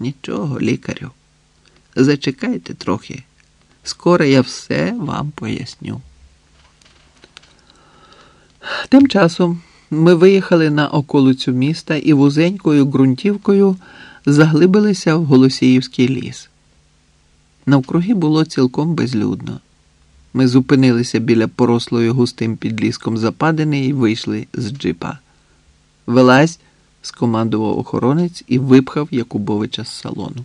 Нічого, лікарю. Зачекайте трохи. Скоро я все вам поясню. Тим часом ми виїхали на околицю міста і вузенькою ґрунтівкою заглибилися в Голосіївський ліс. Навкруги було цілком безлюдно. Ми зупинилися біля порослої густим підліском западини і вийшли з джипа. Вилазь, скомандував охоронець і випхав Якубовича з салону.